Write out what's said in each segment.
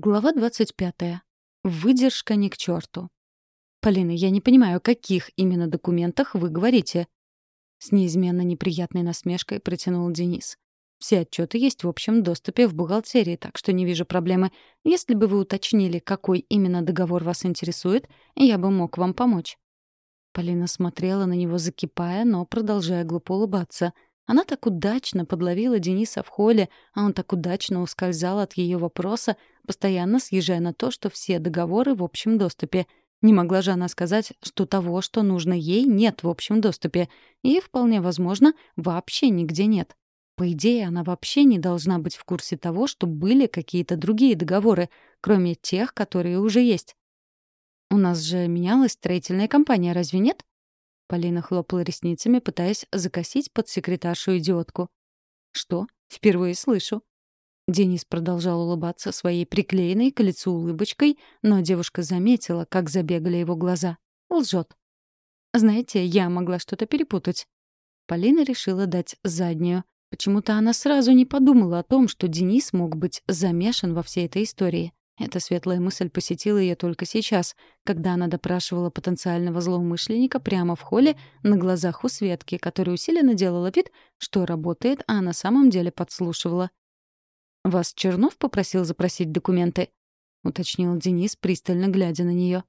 Глава 25. Выдержка ни к черту. «Полина, я не понимаю, о каких именно документах вы говорите?» С неизменно неприятной насмешкой протянул Денис. «Все отчеты есть в общем доступе в бухгалтерии, так что не вижу проблемы. Если бы вы уточнили, какой именно договор вас интересует, я бы мог вам помочь». Полина смотрела на него, закипая, но продолжая глупо улыбаться — она так удачно подловила Дениса в холле, а он так удачно ускользал от ее вопроса, постоянно съезжая на то, что все договоры в общем доступе. Не могла же она сказать, что того, что нужно ей, нет в общем доступе. И, вполне возможно, вообще нигде нет. По идее, она вообще не должна быть в курсе того, что были какие-то другие договоры, кроме тех, которые уже есть. «У нас же менялась строительная компания, разве нет?» Полина хлопала ресницами, пытаясь закосить под секретаршу идиотку. «Что? Впервые слышу». Денис продолжал улыбаться своей приклеенной к лицу улыбочкой, но девушка заметила, как забегали его глаза. Лжет. «Знаете, я могла что-то перепутать». Полина решила дать заднюю. Почему-то она сразу не подумала о том, что Денис мог быть замешан во всей этой истории. Эта светлая мысль посетила ее только сейчас, когда она допрашивала потенциального злоумышленника прямо в холле на глазах у Светки, которая усиленно делала вид, что работает, а на самом деле подслушивала. «Вас Чернов попросил запросить документы?» — уточнил Денис, пристально глядя на нее.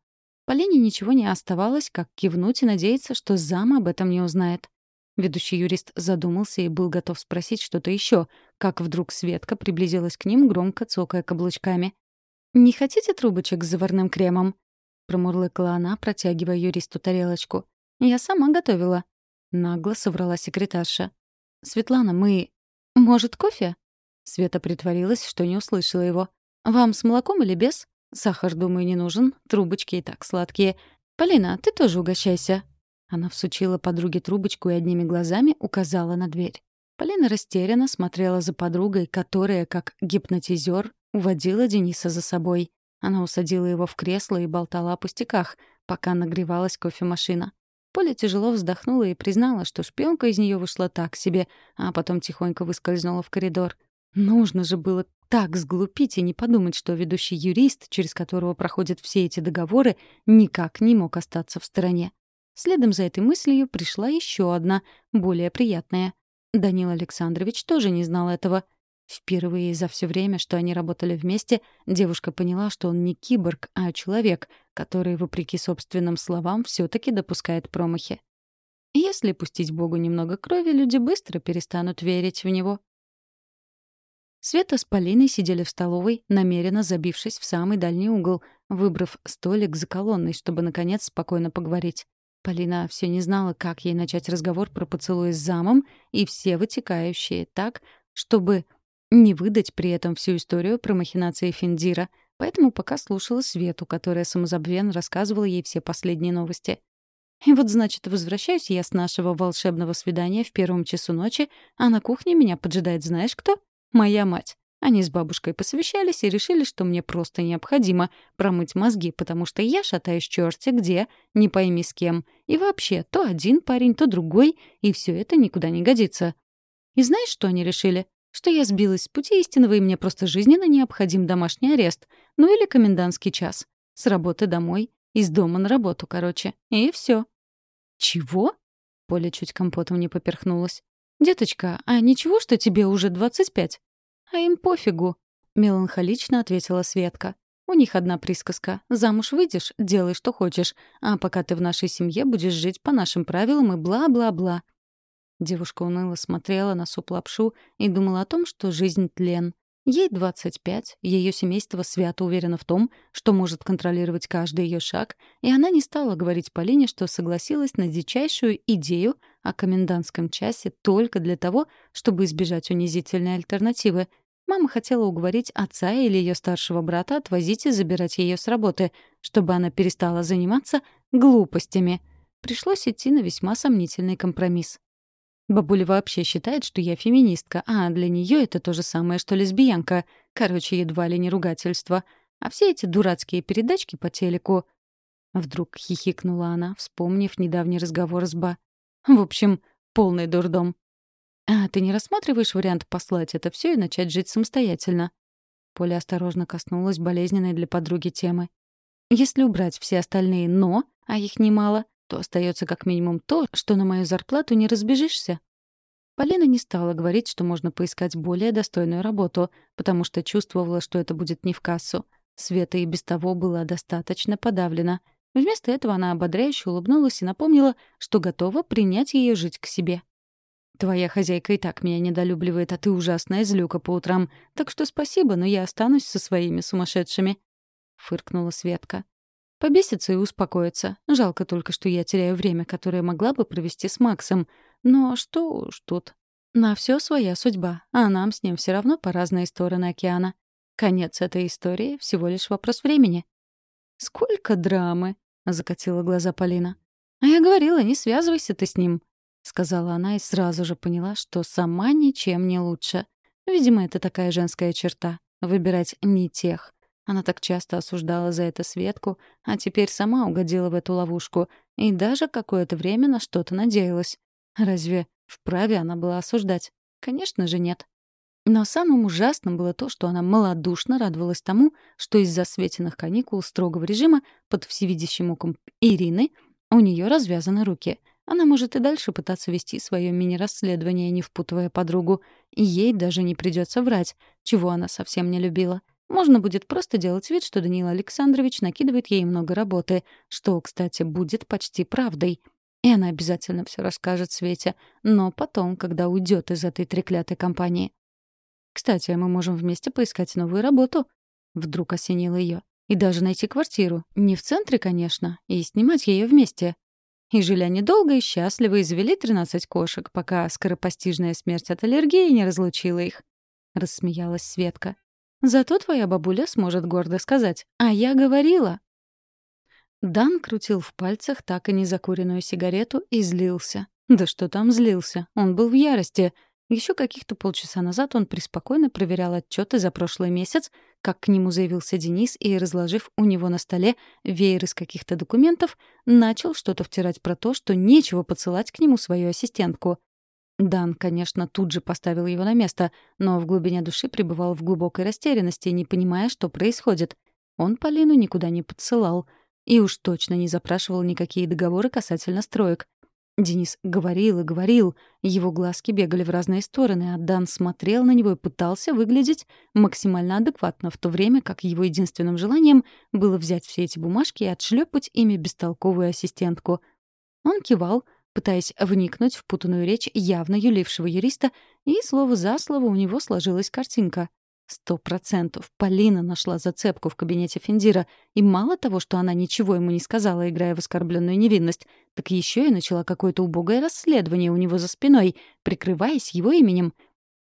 Полине ничего не оставалось, как кивнуть и надеяться, что зам об этом не узнает. Ведущий юрист задумался и был готов спросить что-то еще, как вдруг Светка приблизилась к ним, громко цокая каблучками. «Не хотите трубочек с заварным кремом?» — промурлыкала она, протягивая юристу тарелочку. «Я сама готовила». Нагло соврала секретарша. «Светлана, мы... Может, кофе?» Света притворилась, что не услышала его. «Вам с молоком или без? Сахар, думаю, не нужен. Трубочки и так сладкие. Полина, ты тоже угощайся». Она всучила подруге трубочку и одними глазами указала на дверь. Полина растерянно смотрела за подругой, которая, как гипнотизер, Уводила Дениса за собой. Она усадила его в кресло и болтала о пустяках, пока нагревалась кофемашина. Поля тяжело вздохнула и признала, что шпионка из нее вышла так себе, а потом тихонько выскользнула в коридор. Нужно же было так сглупить и не подумать, что ведущий юрист, через которого проходят все эти договоры, никак не мог остаться в стороне. Следом за этой мыслью пришла еще одна, более приятная. Данил Александрович тоже не знал этого — Впервые за все время, что они работали вместе, девушка поняла, что он не киборг, а человек, который, вопреки собственным словам, все таки допускает промахи. Если пустить Богу немного крови, люди быстро перестанут верить в него. Света с Полиной сидели в столовой, намеренно забившись в самый дальний угол, выбрав столик за колонной, чтобы, наконец, спокойно поговорить. Полина все не знала, как ей начать разговор про поцелуй с замом и все вытекающие так, чтобы не выдать при этом всю историю про махинации Финдира, поэтому пока слушала Свету, которая самозабвенно рассказывала ей все последние новости. И вот, значит, возвращаюсь я с нашего волшебного свидания в первом часу ночи, а на кухне меня поджидает знаешь кто? Моя мать. Они с бабушкой посовещались и решили, что мне просто необходимо промыть мозги, потому что я шатаюсь черти где, не пойми с кем. И вообще, то один парень, то другой, и все это никуда не годится. И знаешь, что они решили? Что я сбилась с пути истинного, и мне просто жизненно необходим домашний арест, ну или комендантский час. С работы домой, из дома на работу, короче. И все. «Чего?» — Поля чуть компотом не поперхнулась. «Деточка, а ничего, что тебе уже двадцать пять?» «А им пофигу», — меланхолично ответила Светка. «У них одна присказка. Замуж выйдешь — делай, что хочешь. А пока ты в нашей семье будешь жить по нашим правилам и бла-бла-бла. Девушка уныло смотрела на суп-лапшу и думала о том, что жизнь — тлен. Ей 25, ее семейство свято уверено в том, что может контролировать каждый ее шаг, и она не стала говорить Полине, что согласилась на дичайшую идею о комендантском часе только для того, чтобы избежать унизительной альтернативы. Мама хотела уговорить отца или ее старшего брата отвозить и забирать ее с работы, чтобы она перестала заниматься глупостями. Пришлось идти на весьма сомнительный компромисс. Бабуля вообще считает, что я феминистка, а для нее это то же самое, что лесбиянка. Короче, едва ли не ругательство. А все эти дурацкие передачки по телеку... Вдруг хихикнула она, вспомнив недавний разговор с Ба. В общем, полный дурдом. «А ты не рассматриваешь вариант послать это все и начать жить самостоятельно?» Поля осторожно коснулась болезненной для подруги темы. Если убрать все остальные «но», а их немало, то остается как минимум то, что на мою зарплату не разбежишься. Полина не стала говорить, что можно поискать более достойную работу, потому что чувствовала, что это будет не в кассу. Света и без того была достаточно подавлена. Вместо этого она ободряюще улыбнулась и напомнила, что готова принять ее жить к себе. «Твоя хозяйка и так меня недолюбливает, а ты ужасная злюка по утрам. Так что спасибо, но я останусь со своими сумасшедшими», — фыркнула Светка. Побесится и успокоится. Жалко только, что я теряю время, которое могла бы провести с Максом. Но что уж тут. На все своя судьба, а нам с ним все равно по разные стороны океана. Конец этой истории — всего лишь вопрос времени. «Сколько драмы!» — закатила глаза Полина. «А я говорила, не связывайся ты с ним», — сказала она и сразу же поняла, что сама ничем не лучше. Видимо, это такая женская черта — выбирать не тех. Она так часто осуждала за это Светку, а теперь сама угодила в эту ловушку и даже какое-то время на что-то надеялась. Разве вправе она была осуждать? Конечно же, нет. Но самым ужасным было то, что она малодушно радовалась тому, что из-за Светиных каникул строгого режима под всевидящим оком Ирины у нее развязаны руки. Она может и дальше пытаться вести свое мини-расследование, не впутывая подругу. И ей даже не придется врать, чего она совсем не любила. Можно будет просто делать вид, что Даниил Александрович накидывает ей много работы, что, кстати, будет почти правдой. И она обязательно все расскажет Свете, но потом, когда уйдет из этой треклятой компании. «Кстати, мы можем вместе поискать новую работу», — вдруг осенило ее. «И даже найти квартиру. Не в центре, конечно, и снимать ее вместе». И жили они долго и счастливо, и завели 13 кошек, пока скоропостижная смерть от аллергии не разлучила их. Рассмеялась Светка. Зато твоя бабуля сможет гордо сказать «А я говорила». Дан крутил в пальцах так и незакуренную сигарету и злился. Да что там злился? Он был в ярости. Еще каких-то полчаса назад он преспокойно проверял отчеты за прошлый месяц, как к нему заявился Денис и, разложив у него на столе веер из каких-то документов, начал что-то втирать про то, что нечего посылать к нему свою ассистентку. Дан, конечно, тут же поставил его на место, но в глубине души пребывал в глубокой растерянности, не понимая, что происходит. Он Полину никуда не подсылал и уж точно не запрашивал никакие договоры касательно строек. Денис говорил и говорил, его глазки бегали в разные стороны, а Дан смотрел на него и пытался выглядеть максимально адекватно, в то время как его единственным желанием было взять все эти бумажки и отшлепать ими бестолковую ассистентку. Он кивал, пытаясь вникнуть в путанную речь явно юлившего юриста, и слово за слово у него сложилась картинка. Сто процентов Полина нашла зацепку в кабинете Финдира, и мало того, что она ничего ему не сказала, играя в оскорбленную невинность, так еще и начала какое-то убогое расследование у него за спиной, прикрываясь его именем.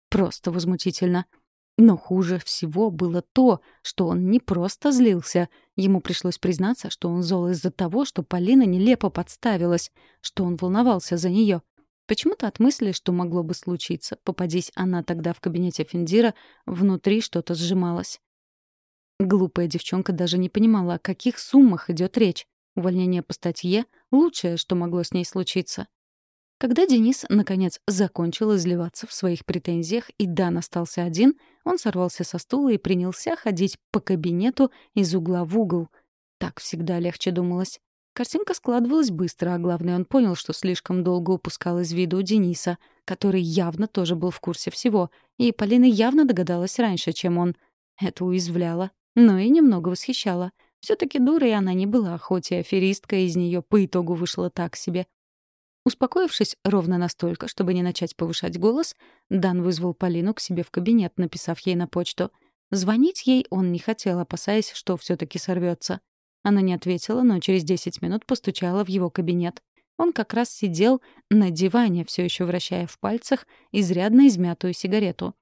Просто возмутительно. Но хуже всего было то, что он не просто злился. Ему пришлось признаться, что он зол из-за того, что Полина нелепо подставилась, что он волновался за нее. Почему-то от мысли, что могло бы случиться, попадись она тогда в кабинете Финдира, внутри что-то сжималось. Глупая девчонка даже не понимала, о каких суммах идет речь. Увольнение по статье — лучшее, что могло с ней случиться. Когда Денис, наконец, закончил изливаться в своих претензиях и Дан остался один, он сорвался со стула и принялся ходить по кабинету из угла в угол. Так всегда легче думалось. Картинка складывалась быстро, а главное, он понял, что слишком долго упускал из виду Дениса, который явно тоже был в курсе всего, и Полина явно догадалась раньше, чем он. Это уязвляло, но и немного восхищало. все таки дурой она не была, хоть и аферистка из нее по итогу вышла так себе. Успокоившись ровно настолько, чтобы не начать повышать голос, Дан вызвал Полину к себе в кабинет, написав ей на почту. Звонить ей он не хотел, опасаясь, что все таки сорвется. Она не ответила, но через 10 минут постучала в его кабинет. Он как раз сидел на диване, все еще вращая в пальцах изрядно измятую сигарету.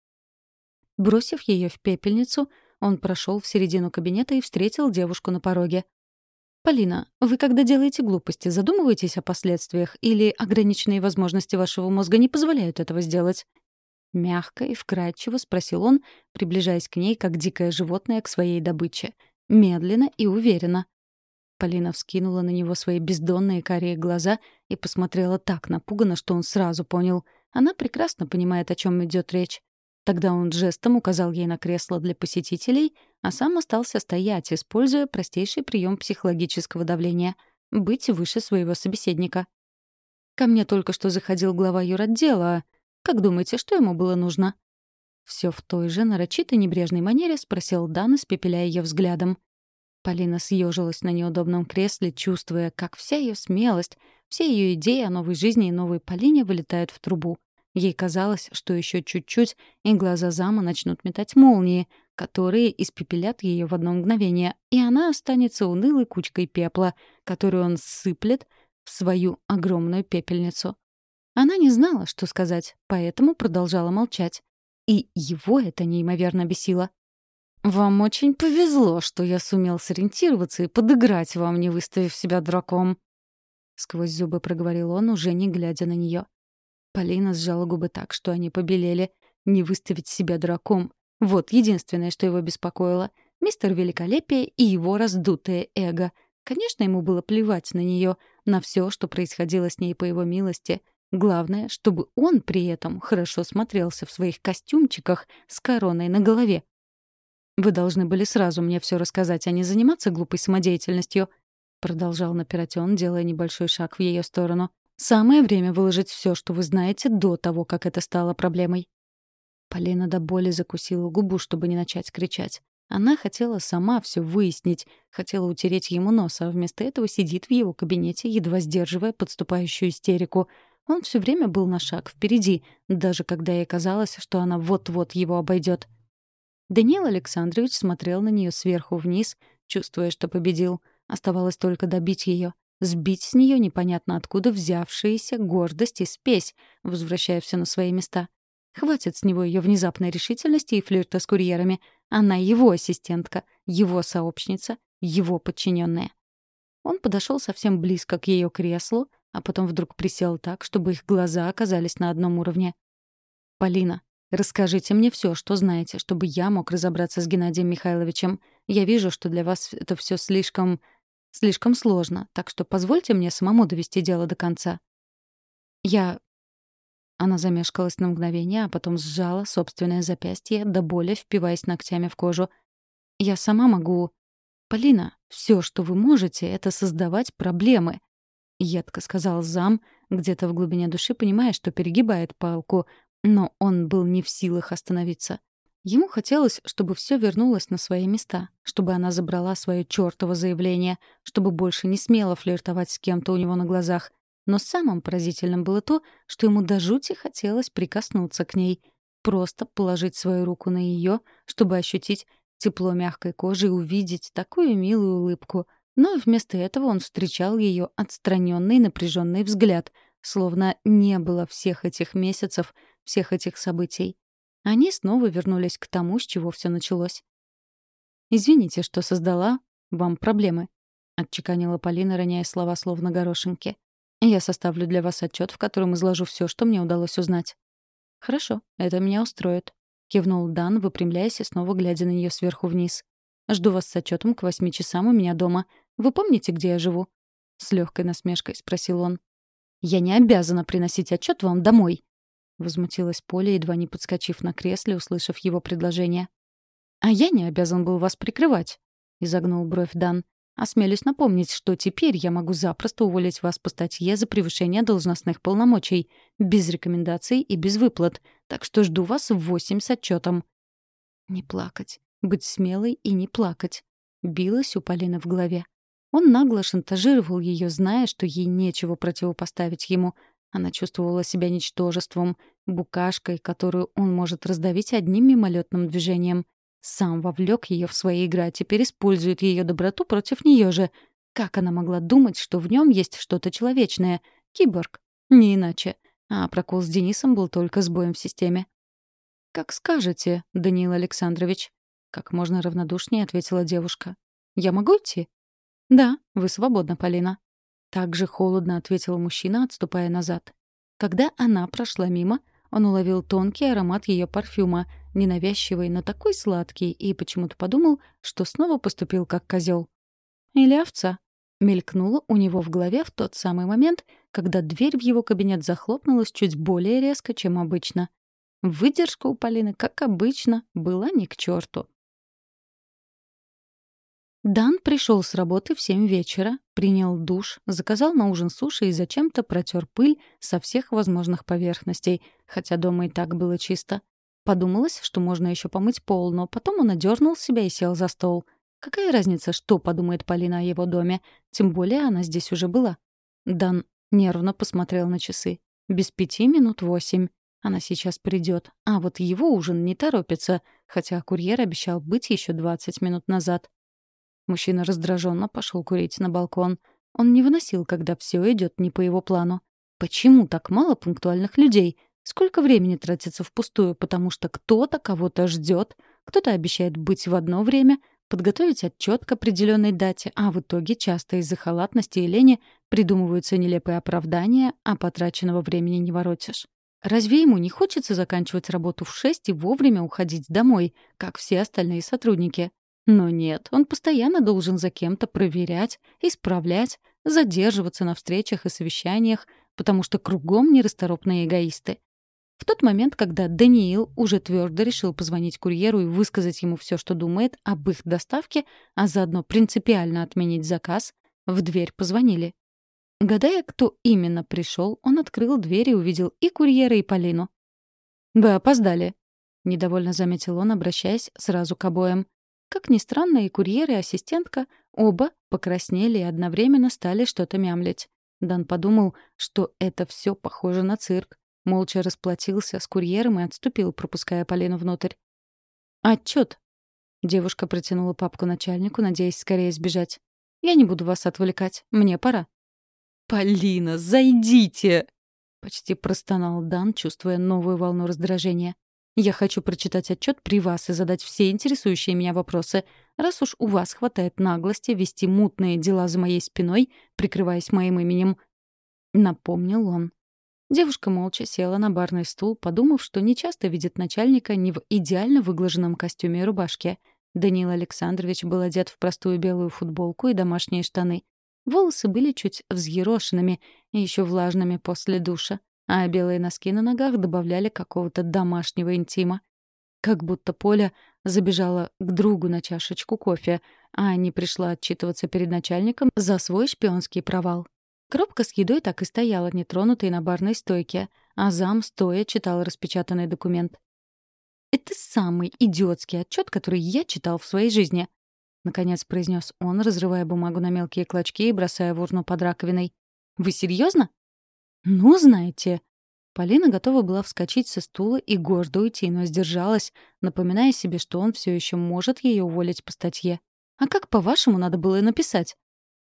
Бросив ее в пепельницу, он прошел в середину кабинета и встретил девушку на пороге. «Полина, вы когда делаете глупости, задумываетесь о последствиях или ограниченные возможности вашего мозга не позволяют этого сделать?» Мягко и вкрадчиво спросил он, приближаясь к ней, как дикое животное к своей добыче. Медленно и уверенно. Полина вскинула на него свои бездонные карие глаза и посмотрела так напуганно, что он сразу понял. Она прекрасно понимает, о чем идет речь. Тогда он жестом указал ей на кресло для посетителей, а сам остался стоять, используя простейший прием психологического давления — быть выше своего собеседника. «Ко мне только что заходил глава юротдела. Как думаете, что ему было нужно?» Все в той же нарочито небрежной манере спросил Дан, испепеляя ее взглядом. Полина съежилась на неудобном кресле, чувствуя, как вся ее смелость, все ее идеи о новой жизни и новой Полине вылетают в трубу. Ей казалось, что еще чуть-чуть, и глаза зама начнут метать молнии, которые испепелят ее в одно мгновение, и она останется унылой кучкой пепла, которую он сыплет в свою огромную пепельницу. Она не знала, что сказать, поэтому продолжала молчать. И его это неимоверно бесило. «Вам очень повезло, что я сумел сориентироваться и подыграть вам, не выставив себя дураком», — сквозь зубы проговорил он, уже не глядя на нее. Полина сжала губы так, что они побелели. Не выставить себя дураком. Вот единственное, что его беспокоило. Мистер Великолепие и его раздутое эго. Конечно, ему было плевать на нее, на все, что происходило с ней по его милости. Главное, чтобы он при этом хорошо смотрелся в своих костюмчиках с короной на голове. «Вы должны были сразу мне все рассказать, а не заниматься глупой самодеятельностью», продолжал напирать он, делая небольшой шаг в ее сторону. Самое время выложить все, что вы знаете, до того, как это стало проблемой. Полина до боли закусила губу, чтобы не начать кричать. Она хотела сама все выяснить, хотела утереть ему нос, а вместо этого сидит в его кабинете, едва сдерживая подступающую истерику. Он все время был на шаг впереди, даже когда ей казалось, что она вот-вот его обойдет. Даниил Александрович смотрел на нее сверху вниз, чувствуя, что победил. Оставалось только добить ее сбить с нее непонятно откуда взявшиеся гордость и спесь, возвращая все на свои места. Хватит с него ее внезапной решительности и флирта с курьерами. Она его ассистентка, его сообщница, его подчиненная. Он подошел совсем близко к ее креслу, а потом вдруг присел так, чтобы их глаза оказались на одном уровне. «Полина, расскажите мне все, что знаете, чтобы я мог разобраться с Геннадием Михайловичем. Я вижу, что для вас это все слишком Слишком сложно, так что позвольте мне самому довести дело до конца. Я... Она замешкалась на мгновение, а потом сжала собственное запястье, до боли впиваясь ногтями в кожу. Я сама могу... Полина, все, что вы можете, это создавать проблемы. Едко сказал зам, где-то в глубине души понимая, что перегибает палку, но он был не в силах остановиться. Ему хотелось, чтобы все вернулось на свои места, чтобы она забрала свое чёртово заявление, чтобы больше не смела флиртовать с кем-то у него на глазах. Но самым поразительным было то, что ему до жути хотелось прикоснуться к ней, просто положить свою руку на ее, чтобы ощутить тепло мягкой кожи и увидеть такую милую улыбку. Но вместо этого он встречал ее отстраненный напряженный взгляд, словно не было всех этих месяцев, всех этих событий. Они снова вернулись к тому, с чего все началось. «Извините, что создала вам проблемы», — отчеканила Полина, роняя слова словно горошинки. «Я составлю для вас отчет, в котором изложу все, что мне удалось узнать». «Хорошо, это меня устроит», — кивнул Дан, выпрямляясь и снова глядя на нее сверху вниз. «Жду вас с отчетом к восьми часам у меня дома. Вы помните, где я живу?» С легкой насмешкой спросил он. «Я не обязана приносить отчет вам домой», — возмутилась Поля, едва не подскочив на кресле, услышав его предложение. «А я не обязан был вас прикрывать», — изогнул бровь Дан. «Осмелюсь напомнить, что теперь я могу запросто уволить вас по статье за превышение должностных полномочий, без рекомендаций и без выплат, так что жду вас в восемь с отчетом». «Не плакать. Быть смелой и не плакать», — билась у Полины в голове. Он нагло шантажировал ее, зная, что ей нечего противопоставить ему — она чувствовала себя ничтожеством, букашкой, которую он может раздавить одним мимолетным движением. Сам вовлек ее в свои игры, а теперь использует ее доброту против нее же. Как она могла думать, что в нем есть что-то человечное? Киборг. Не иначе. А прокол с Денисом был только сбоем в системе. «Как скажете, Даниил Александрович», — как можно равнодушнее ответила девушка. «Я могу идти?» «Да, вы свободна, Полина». Так же холодно ответил мужчина, отступая назад. Когда она прошла мимо, он уловил тонкий аромат ее парфюма, ненавязчивый, но такой сладкий, и почему-то подумал, что снова поступил как козел. Или овца. Мелькнуло у него в голове в тот самый момент, когда дверь в его кабинет захлопнулась чуть более резко, чем обычно. Выдержка у Полины, как обычно, была не к черту. Дан пришел с работы в семь вечера, принял душ, заказал на ужин суши и зачем-то протер пыль со всех возможных поверхностей, хотя дома и так было чисто. Подумалось, что можно еще помыть пол, но потом он одернул себя и сел за стол. Какая разница, что подумает Полина о его доме? Тем более она здесь уже была. Дан нервно посмотрел на часы. Без пяти минут восемь. Она сейчас придет. А вот его ужин не торопится, хотя курьер обещал быть еще двадцать минут назад. Мужчина раздраженно пошел курить на балкон. Он не выносил, когда все идет не по его плану. Почему так мало пунктуальных людей? Сколько времени тратится впустую, потому что кто-то кого-то ждет, кто-то обещает быть в одно время, подготовить отчет к определенной дате, а в итоге часто из-за халатности и лени придумываются нелепые оправдания, а потраченного времени не воротишь. Разве ему не хочется заканчивать работу в шесть и вовремя уходить домой, как все остальные сотрудники? Но нет, он постоянно должен за кем-то проверять, исправлять, задерживаться на встречах и совещаниях, потому что кругом нерасторопные эгоисты. В тот момент, когда Даниил уже твердо решил позвонить курьеру и высказать ему все, что думает об их доставке, а заодно принципиально отменить заказ, в дверь позвонили. Гадая, кто именно пришел, он открыл дверь и увидел и курьера, и Полину. «Вы опоздали», — недовольно заметил он, обращаясь сразу к обоим. Как ни странно, и курьер, и ассистентка оба покраснели и одновременно стали что-то мямлить. Дан подумал, что это все похоже на цирк. Молча расплатился с курьером и отступил, пропуская Полину внутрь. «Отчет!» Девушка протянула папку начальнику, надеясь скорее сбежать. «Я не буду вас отвлекать. Мне пора». «Полина, зайдите!» Почти простонал Дан, чувствуя новую волну раздражения. Я хочу прочитать отчет при вас и задать все интересующие меня вопросы, раз уж у вас хватает наглости вести мутные дела за моей спиной, прикрываясь моим именем. Напомнил он. Девушка молча села на барный стул, подумав, что нечасто видит начальника не в идеально выглаженном костюме и рубашке. Даниил Александрович был одет в простую белую футболку и домашние штаны. Волосы были чуть взъерошенными и еще влажными после душа а белые носки на ногах добавляли какого-то домашнего интима. Как будто Поля забежала к другу на чашечку кофе, а не пришла отчитываться перед начальником за свой шпионский провал. Коробка с едой так и стояла, нетронутой на барной стойке, а зам стоя читал распечатанный документ. «Это самый идиотский отчет, который я читал в своей жизни», — наконец произнес он, разрывая бумагу на мелкие клочки и бросая в урну под раковиной. «Вы серьезно? «Ну, знаете...» Полина готова была вскочить со стула и гордо уйти, но сдержалась, напоминая себе, что он все еще может ее уволить по статье. «А как, по-вашему, надо было написать?»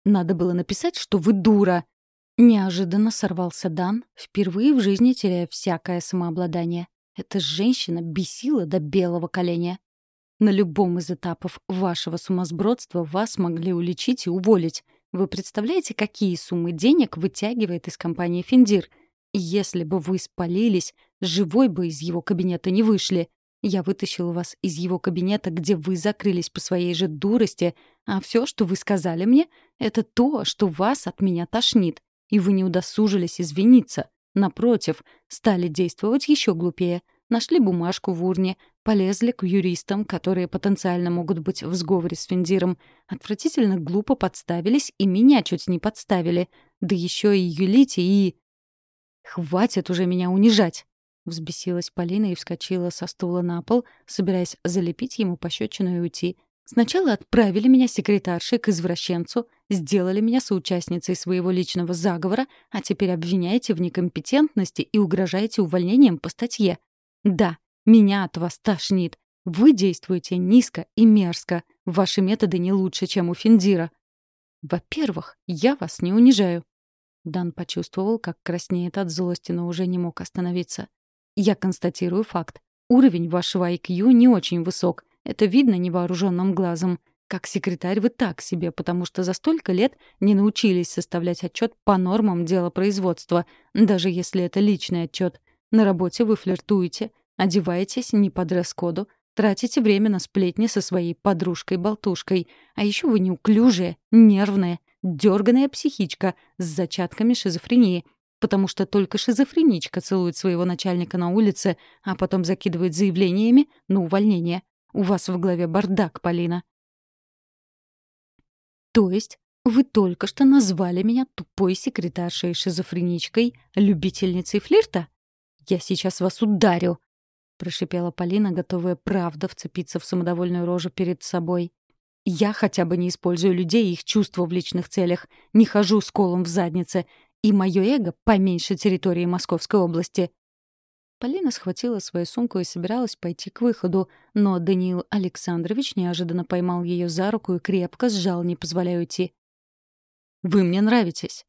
«Надо было написать, что вы дура!» Неожиданно сорвался Дан, впервые в жизни теряя всякое самообладание. Эта женщина бесила до белого коленя. На любом из этапов вашего сумасбродства вас могли уличить и уволить. Вы представляете, какие суммы денег вытягивает из компании «Финдир»? Если бы вы спалились, живой бы из его кабинета не вышли. Я вытащил вас из его кабинета, где вы закрылись по своей же дурости, а все, что вы сказали мне, это то, что вас от меня тошнит, и вы не удосужились извиниться. Напротив, стали действовать еще глупее. Нашли бумажку в урне, Полезли к юристам, которые потенциально могут быть в сговоре с Финдиром. Отвратительно глупо подставились и меня чуть не подставили. Да еще и юлите, и... «Хватит уже меня унижать!» Взбесилась Полина и вскочила со стула на пол, собираясь залепить ему пощечину и уйти. Сначала отправили меня секретаршей к извращенцу, сделали меня соучастницей своего личного заговора, а теперь обвиняете в некомпетентности и угрожаете увольнением по статье. Да, меня от вас тошнит. Вы действуете низко и мерзко. Ваши методы не лучше, чем у Финдира. Во-первых, я вас не унижаю. Дан почувствовал, как краснеет от злости, но уже не мог остановиться. Я констатирую факт. Уровень вашего IQ не очень высок. Это видно невооруженным глазом. Как секретарь вы так себе, потому что за столько лет не научились составлять отчет по нормам делопроизводства, даже если это личный отчет. На работе вы флиртуете, Одеваетесь не по дресс-коду, тратите время на сплетни со своей подружкой-болтушкой. А еще вы неуклюжая, нервная, дерганая психичка с зачатками шизофрении. потому что только шизофреничка целует своего начальника на улице, а потом закидывает заявлениями на увольнение. У вас в голове бардак, Полина. То есть вы только что назвали меня тупой секретаршей шизофреничкой, любительницей флирта? Я сейчас вас ударю, прошипела Полина, готовая правда вцепиться в самодовольную рожу перед собой. Я хотя бы не использую людей и их чувства в личных целях, не хожу с колом в заднице, и мое эго поменьше территории Московской области. Полина схватила свою сумку и собиралась пойти к выходу, но Даниил Александрович неожиданно поймал ее за руку и крепко сжал, не позволяя уйти. «Вы мне нравитесь!»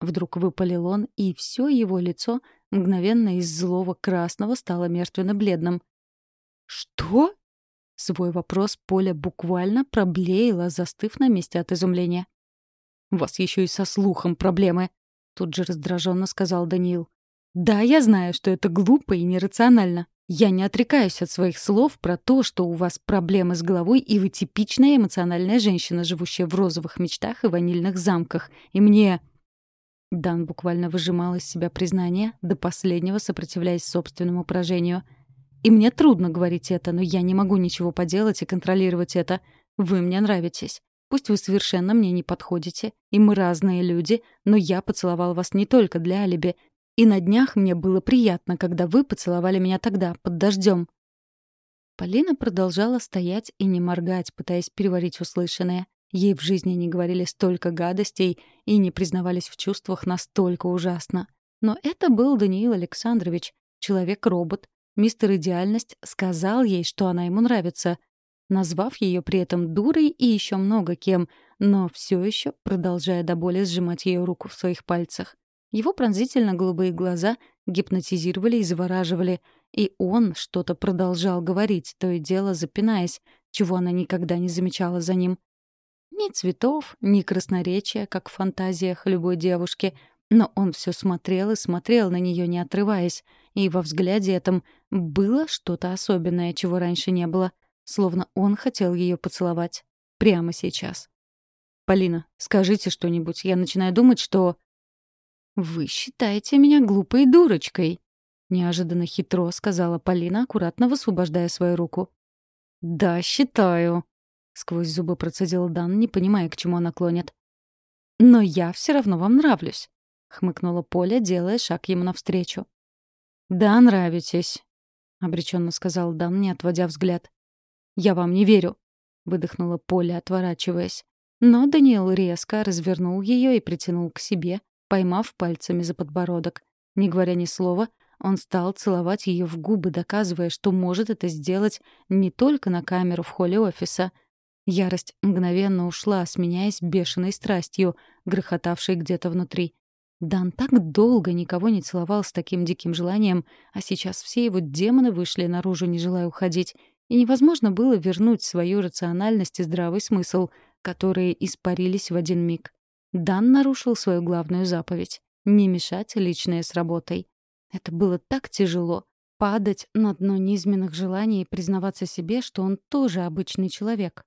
Вдруг выпалил он, и все его лицо мгновенно из злого красного стало мертвенно-бледным. «Что?» Свой вопрос Поля буквально проблеяла, застыв на месте от изумления. «У вас еще и со слухом проблемы», — тут же раздраженно сказал Даниил. «Да, я знаю, что это глупо и нерационально. Я не отрекаюсь от своих слов про то, что у вас проблемы с головой, и вы типичная эмоциональная женщина, живущая в розовых мечтах и ванильных замках. И мне...» Дан буквально выжимал из себя признание, до последнего сопротивляясь собственному поражению — и мне трудно говорить это, но я не могу ничего поделать и контролировать это. Вы мне нравитесь. Пусть вы совершенно мне не подходите, и мы разные люди, но я поцеловал вас не только для алиби. И на днях мне было приятно, когда вы поцеловали меня тогда, под дождем. Полина продолжала стоять и не моргать, пытаясь переварить услышанное. Ей в жизни не говорили столько гадостей и не признавались в чувствах настолько ужасно. Но это был Даниил Александрович, человек-робот, Мистер Идеальность сказал ей, что она ему нравится, назвав ее при этом дурой и еще много кем, но все еще продолжая до боли сжимать ее руку в своих пальцах. Его пронзительно-голубые глаза гипнотизировали и завораживали, и он что-то продолжал говорить, то и дело запинаясь, чего она никогда не замечала за ним. Ни цветов, ни красноречия, как в фантазиях любой девушки — но он все смотрел и смотрел на нее, не отрываясь, и во взгляде этом было что-то особенное, чего раньше не было, словно он хотел ее поцеловать. Прямо сейчас. «Полина, скажите что-нибудь. Я начинаю думать, что...» «Вы считаете меня глупой дурочкой», — неожиданно хитро сказала Полина, аккуратно высвобождая свою руку. «Да, считаю», — сквозь зубы процедил Дан, не понимая, к чему она клонит. «Но я все равно вам нравлюсь. — хмыкнула Поля, делая шаг ему навстречу. «Да, нравитесь», — обреченно сказал Дан, не отводя взгляд. «Я вам не верю», — выдохнула Поля, отворачиваясь. Но Даниэл резко развернул ее и притянул к себе, поймав пальцами за подбородок. Не говоря ни слова, он стал целовать ее в губы, доказывая, что может это сделать не только на камеру в холле офиса. Ярость мгновенно ушла, сменяясь бешеной страстью, грохотавшей где-то внутри. Дан так долго никого не целовал с таким диким желанием, а сейчас все его демоны вышли наружу, не желая уходить, и невозможно было вернуть свою рациональность и здравый смысл, которые испарились в один миг. Дан нарушил свою главную заповедь — не мешать личное с работой. Это было так тяжело — падать на дно низменных желаний и признаваться себе, что он тоже обычный человек.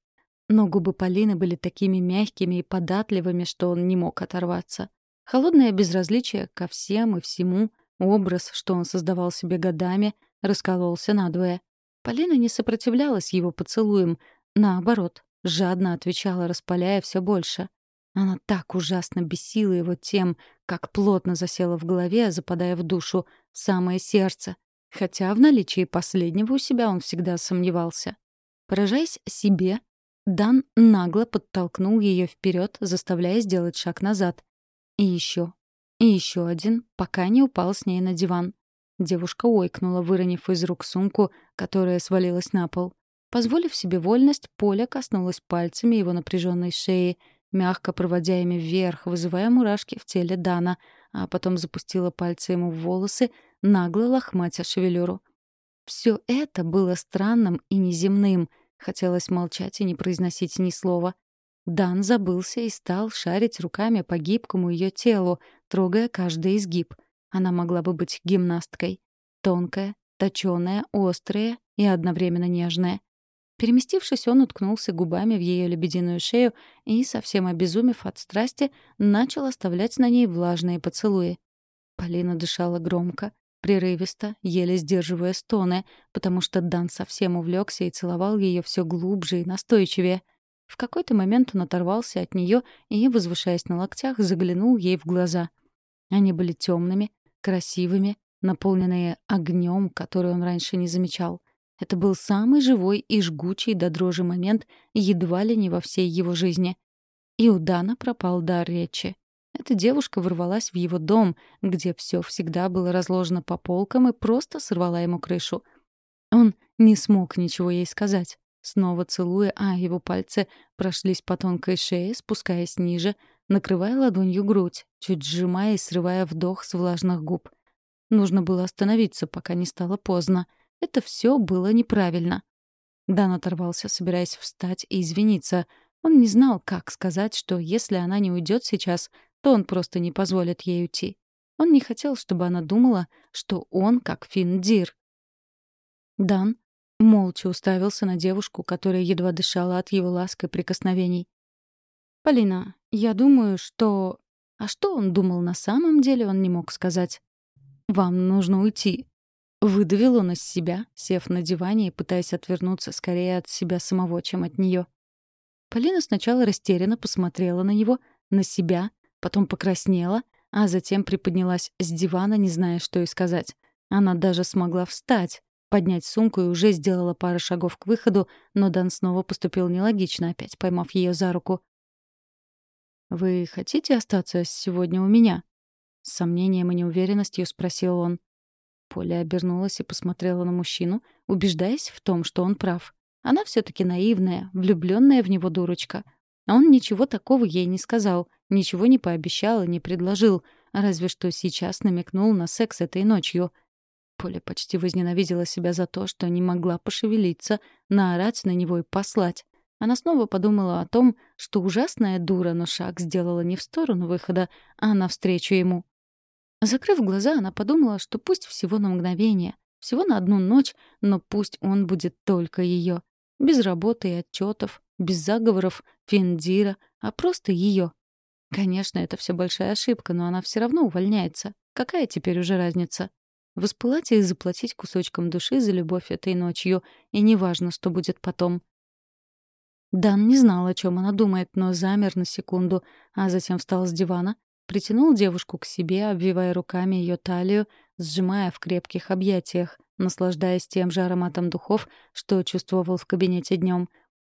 Но губы Полины были такими мягкими и податливыми, что он не мог оторваться. Холодное безразличие ко всем и всему, образ, что он создавал себе годами, раскололся надвое. Полина не сопротивлялась его поцелуям, наоборот, жадно отвечала, распаляя все больше. Она так ужасно бесила его тем, как плотно засела в голове, западая в душу, в самое сердце, хотя в наличии последнего у себя он всегда сомневался. Поражаясь себе, Дан нагло подтолкнул ее вперед, заставляя сделать шаг назад. И еще. И еще один, пока не упал с ней на диван. Девушка ойкнула, выронив из рук сумку, которая свалилась на пол. Позволив себе вольность, Поля коснулась пальцами его напряженной шеи, мягко проводя ими вверх, вызывая мурашки в теле Дана, а потом запустила пальцы ему в волосы, нагло лохматя шевелюру. Все это было странным и неземным. Хотелось молчать и не произносить ни слова. Дан забылся и стал шарить руками по гибкому ее телу, трогая каждый изгиб. Она могла бы быть гимнасткой. Тонкая, точёная, острая и одновременно нежная. Переместившись, он уткнулся губами в ее лебединую шею и, совсем обезумев от страсти, начал оставлять на ней влажные поцелуи. Полина дышала громко, прерывисто, еле сдерживая стоны, потому что Дан совсем увлекся и целовал ее все глубже и настойчивее. В какой-то момент он оторвался от нее и, возвышаясь на локтях, заглянул ей в глаза. Они были темными, красивыми, наполненные огнем, который он раньше не замечал. Это был самый живой и жгучий до дрожи момент едва ли не во всей его жизни. И у Дана пропал дар речи. Эта девушка ворвалась в его дом, где все всегда было разложено по полкам, и просто сорвала ему крышу. Он не смог ничего ей сказать. Снова целуя, а его пальцы прошлись по тонкой шее, спускаясь ниже, накрывая ладонью грудь, чуть сжимая и срывая вдох с влажных губ. Нужно было остановиться, пока не стало поздно. Это все было неправильно. Дан оторвался, собираясь встать и извиниться. Он не знал, как сказать, что если она не уйдет сейчас, то он просто не позволит ей уйти. Он не хотел, чтобы она думала, что он как Финдир. Дан молча уставился на девушку, которая едва дышала от его ласк и прикосновений. «Полина, я думаю, что...» А что он думал на самом деле, он не мог сказать. «Вам нужно уйти». Выдавил он из себя, сев на диване и пытаясь отвернуться скорее от себя самого, чем от нее. Полина сначала растерянно посмотрела на него, на себя, потом покраснела, а затем приподнялась с дивана, не зная, что и сказать. Она даже смогла встать, поднять сумку и уже сделала пару шагов к выходу, но Дан снова поступил нелогично, опять поймав ее за руку. «Вы хотите остаться сегодня у меня?» С сомнением и неуверенностью спросил он. Поля обернулась и посмотрела на мужчину, убеждаясь в том, что он прав. Она все таки наивная, влюбленная в него дурочка. Он ничего такого ей не сказал, ничего не пообещал и не предложил, разве что сейчас намекнул на секс этой ночью. Поля почти возненавидела себя за то, что не могла пошевелиться, наорать на него и послать. Она снова подумала о том, что ужасная дура, но шаг сделала не в сторону выхода, а навстречу ему. Закрыв глаза, она подумала, что пусть всего на мгновение, всего на одну ночь, но пусть он будет только ее. Без работы и отчетов, без заговоров, финдира, а просто ее. Конечно, это все большая ошибка, но она все равно увольняется. Какая теперь уже разница? Воспылать и заплатить кусочком души за любовь этой ночью, и неважно, что будет потом. Дан не знал, о чем она думает, но замер на секунду, а затем встал с дивана, притянул девушку к себе, обвивая руками ее талию, сжимая в крепких объятиях, наслаждаясь тем же ароматом духов, что чувствовал в кабинете днем,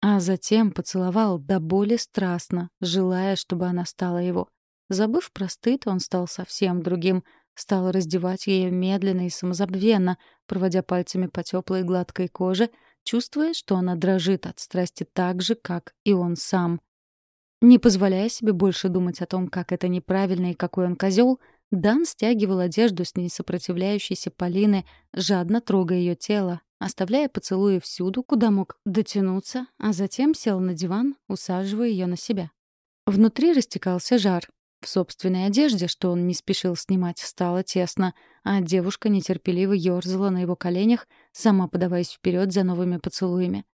а затем поцеловал до боли страстно, желая, чтобы она стала его. Забыв про стыд, он стал совсем другим, стал раздевать ее медленно и самозабвенно, проводя пальцами по теплой гладкой коже — чувствуя, что она дрожит от страсти так же, как и он сам. Не позволяя себе больше думать о том, как это неправильно и какой он козел, Дан стягивал одежду с несопротивляющейся Полины, жадно трогая ее тело, оставляя поцелуи всюду, куда мог дотянуться, а затем сел на диван, усаживая ее на себя. Внутри растекался жар, в собственной одежде, что он не спешил снимать, стало тесно, а девушка нетерпеливо ёрзала на его коленях, сама подаваясь вперед за новыми поцелуями.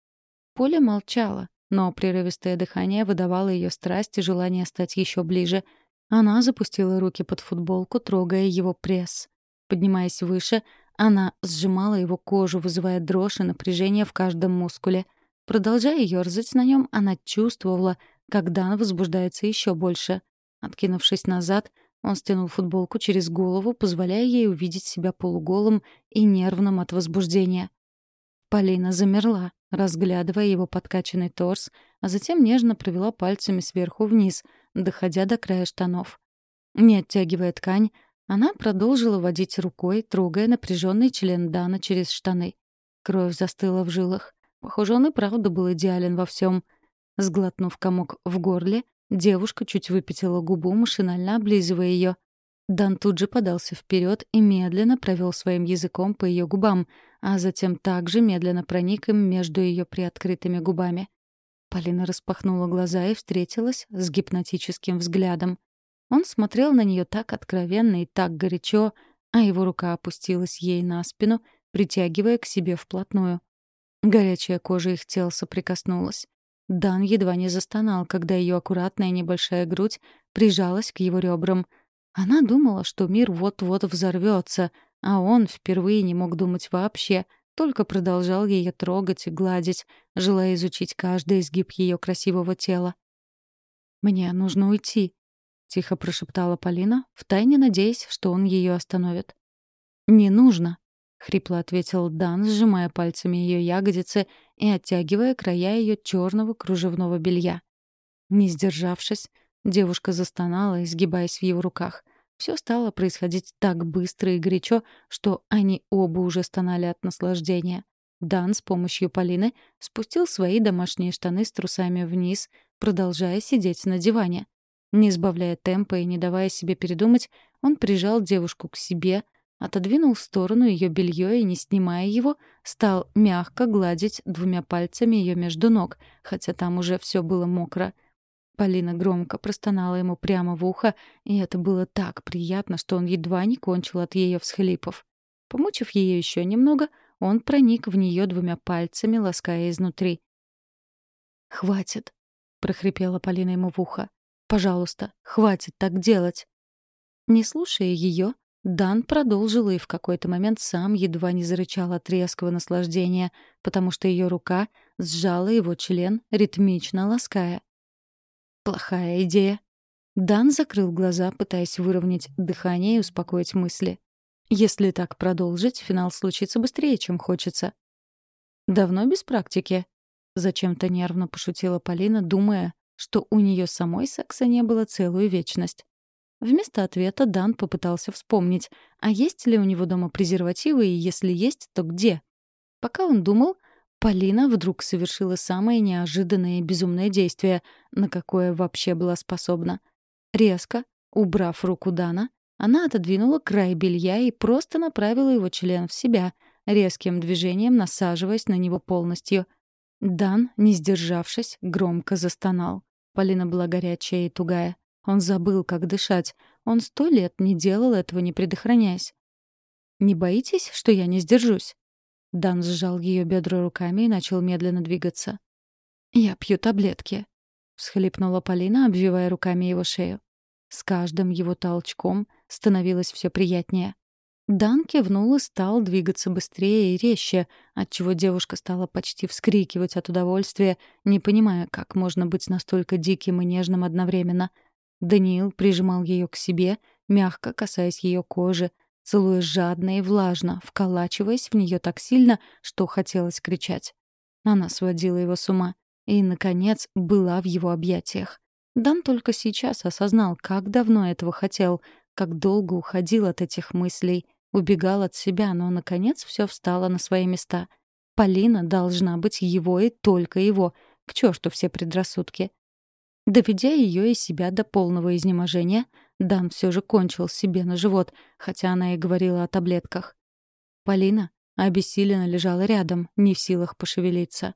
Поля молчала, но прерывистое дыхание выдавало ее страсть и желание стать еще ближе. Она запустила руки под футболку, трогая его пресс. Поднимаясь выше, она сжимала его кожу, вызывая дрожь и напряжение в каждом мускуле. Продолжая ёрзать на нем, она чувствовала, когда она возбуждается еще больше — Откинувшись назад, он стянул футболку через голову, позволяя ей увидеть себя полуголым и нервным от возбуждения. Полина замерла, разглядывая его подкачанный торс, а затем нежно провела пальцами сверху вниз, доходя до края штанов. Не оттягивая ткань, она продолжила водить рукой, трогая напряженный член Дана через штаны. Кровь застыла в жилах. Похоже, он и правда был идеален во всем. Сглотнув комок в горле, Девушка чуть выпятила губу, машинально облизывая ее. Дан тут же подался вперед и медленно провел своим языком по ее губам, а затем также медленно проник им между ее приоткрытыми губами. Полина распахнула глаза и встретилась с гипнотическим взглядом. Он смотрел на нее так откровенно и так горячо, а его рука опустилась ей на спину, притягивая к себе вплотную. Горячая кожа их тел соприкоснулась. Дан едва не застонал, когда ее аккуратная небольшая грудь прижалась к его ребрам. Она думала, что мир вот-вот взорвется, а он впервые не мог думать вообще, только продолжал ее трогать и гладить, желая изучить каждый изгиб ее красивого тела. «Мне нужно уйти», — тихо прошептала Полина, втайне надеясь, что он ее остановит. «Не нужно», — хрипло ответил Дан, сжимая пальцами ее ягодицы и оттягивая края ее черного кружевного белья. Не сдержавшись, девушка застонала, изгибаясь в его руках. Все стало происходить так быстро и горячо, что они оба уже стонали от наслаждения. Дан с помощью Полины спустил свои домашние штаны с трусами вниз, продолжая сидеть на диване. Не сбавляя темпа и не давая себе передумать, он прижал девушку к себе, отодвинул в сторону ее белье и, не снимая его, стал мягко гладить двумя пальцами ее между ног, хотя там уже все было мокро — Полина громко простонала ему прямо в ухо, и это было так приятно, что он едва не кончил от ее всхлипов. Помучив ее еще немного, он проник в нее двумя пальцами, лаская изнутри. «Хватит», — прохрипела Полина ему в ухо. «Пожалуйста, хватит так делать». Не слушая ее, Дан продолжил и в какой-то момент сам едва не зарычал от резкого наслаждения, потому что ее рука сжала его член, ритмично лаская. Плохая идея. Дан закрыл глаза, пытаясь выровнять дыхание и успокоить мысли. Если так продолжить, финал случится быстрее, чем хочется. Давно без практики? Зачем-то нервно пошутила Полина, думая, что у нее самой секса не было целую вечность. Вместо ответа Дан попытался вспомнить, а есть ли у него дома презервативы, и если есть, то где. Пока он думал, Полина вдруг совершила самое неожиданное и безумное действие, на какое вообще была способна. Резко, убрав руку Дана, она отодвинула край белья и просто направила его член в себя, резким движением насаживаясь на него полностью. Дан, не сдержавшись, громко застонал. Полина была горячая и тугая. Он забыл, как дышать. Он сто лет не делал этого, не предохраняясь. «Не боитесь, что я не сдержусь?» Дан сжал ее бедра руками и начал медленно двигаться. «Я пью таблетки», — всхлипнула Полина, обвивая руками его шею. С каждым его толчком становилось все приятнее. Дан кивнул и стал двигаться быстрее и резче, отчего девушка стала почти вскрикивать от удовольствия, не понимая, как можно быть настолько диким и нежным одновременно. Даниил прижимал ее к себе, мягко касаясь ее кожи, целуя жадно и влажно, вколачиваясь в нее так сильно, что хотелось кричать. Она сводила его с ума и, наконец, была в его объятиях. Дан только сейчас осознал, как давно этого хотел, как долго уходил от этих мыслей, убегал от себя, но, наконец, все встало на свои места. Полина должна быть его и только его. К черту все предрассудки. Доведя ее и себя до полного изнеможения, Дан все же кончил себе на живот, хотя она и говорила о таблетках. Полина обессиленно лежала рядом, не в силах пошевелиться.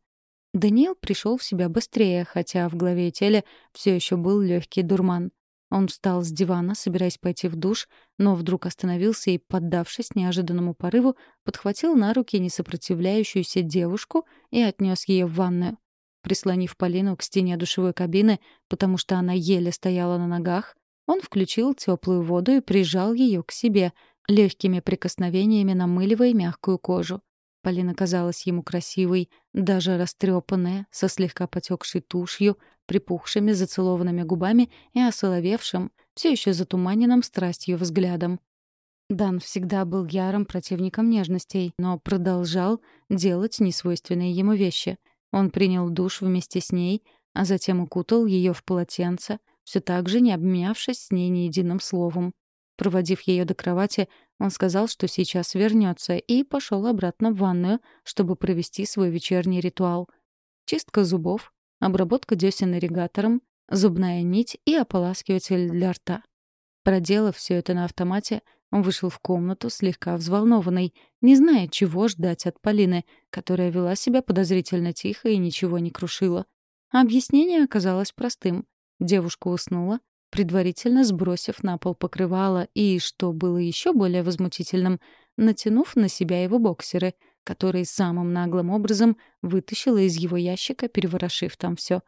Даниил пришел в себя быстрее, хотя в голове и теле все еще был легкий дурман. Он встал с дивана, собираясь пойти в душ, но вдруг остановился и, поддавшись неожиданному порыву, подхватил на руки несопротивляющуюся девушку и отнес ее в ванную. Прислонив Полину к стене душевой кабины, потому что она еле стояла на ногах, он включил теплую воду и прижал ее к себе, легкими прикосновениями намыливая мягкую кожу. Полина казалась ему красивой, даже растрепанная, со слегка потекшей тушью, припухшими зацелованными губами и осоловевшим, все еще затуманенным страстью взглядом. Дан всегда был ярым противником нежностей, но продолжал делать несвойственные ему вещи. Он принял душ вместе с ней, а затем укутал ее в полотенце — все так же не обменявшись с ней ни единым словом. Проводив ее до кровати, он сказал, что сейчас вернется, и пошел обратно в ванную, чтобы провести свой вечерний ритуал. Чистка зубов, обработка десен ирригатором, зубная нить и ополаскиватель для рта. Проделав все это на автомате, он вышел в комнату слегка взволнованный, не зная, чего ждать от Полины, которая вела себя подозрительно тихо и ничего не крушила. Объяснение оказалось простым. Девушка уснула, предварительно сбросив на пол покрывало и, что было еще более возмутительным, натянув на себя его боксеры, которые самым наглым образом вытащила из его ящика, переворошив там все.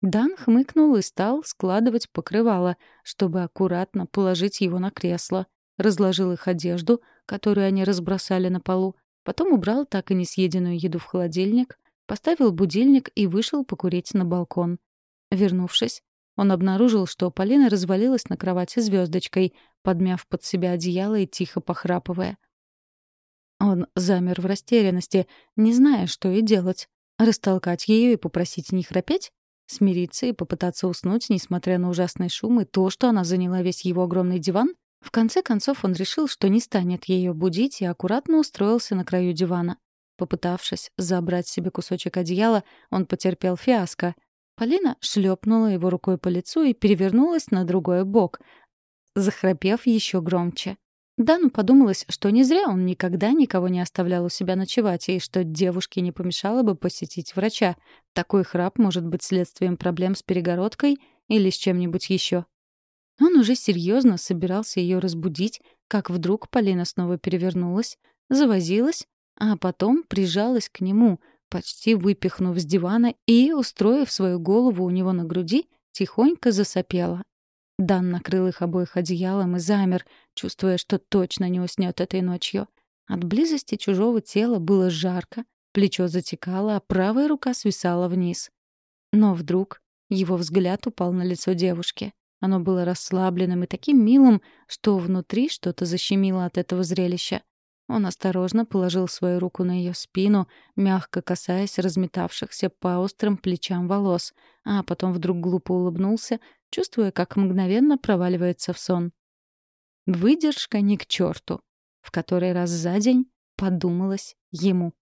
Дан хмыкнул и стал складывать покрывало, чтобы аккуратно положить его на кресло. Разложил их одежду, которую они разбросали на полу, потом убрал так и не съеденную еду в холодильник, поставил будильник и вышел покурить на балкон. Вернувшись, он обнаружил, что Полина развалилась на кровати звездочкой, подмяв под себя одеяло и тихо похрапывая. Он замер в растерянности, не зная, что и делать. Растолкать ее и попросить не храпеть? Смириться и попытаться уснуть, несмотря на ужасный шум и то, что она заняла весь его огромный диван? В конце концов он решил, что не станет ее будить и аккуратно устроился на краю дивана. Попытавшись забрать себе кусочек одеяла, он потерпел фиаско. Полина шлепнула его рукой по лицу и перевернулась на другой бок, захрапев еще громче. Дану подумалось, что не зря он никогда никого не оставлял у себя ночевать, и что девушке не помешало бы посетить врача. Такой храп может быть следствием проблем с перегородкой или с чем-нибудь еще. Он уже серьезно собирался ее разбудить, как вдруг Полина снова перевернулась, завозилась, а потом прижалась к нему, почти выпихнув с дивана и, устроив свою голову у него на груди, тихонько засопела. Дан накрыл их обоих одеялом и замер, чувствуя, что точно не уснет этой ночью. От близости чужого тела было жарко, плечо затекало, а правая рука свисала вниз. Но вдруг его взгляд упал на лицо девушки. Оно было расслабленным и таким милым, что внутри что-то защемило от этого зрелища. Он осторожно положил свою руку на ее спину, мягко касаясь разметавшихся по острым плечам волос, а потом вдруг глупо улыбнулся, чувствуя, как мгновенно проваливается в сон. Выдержка ни к черту. В который раз за день подумалось ему.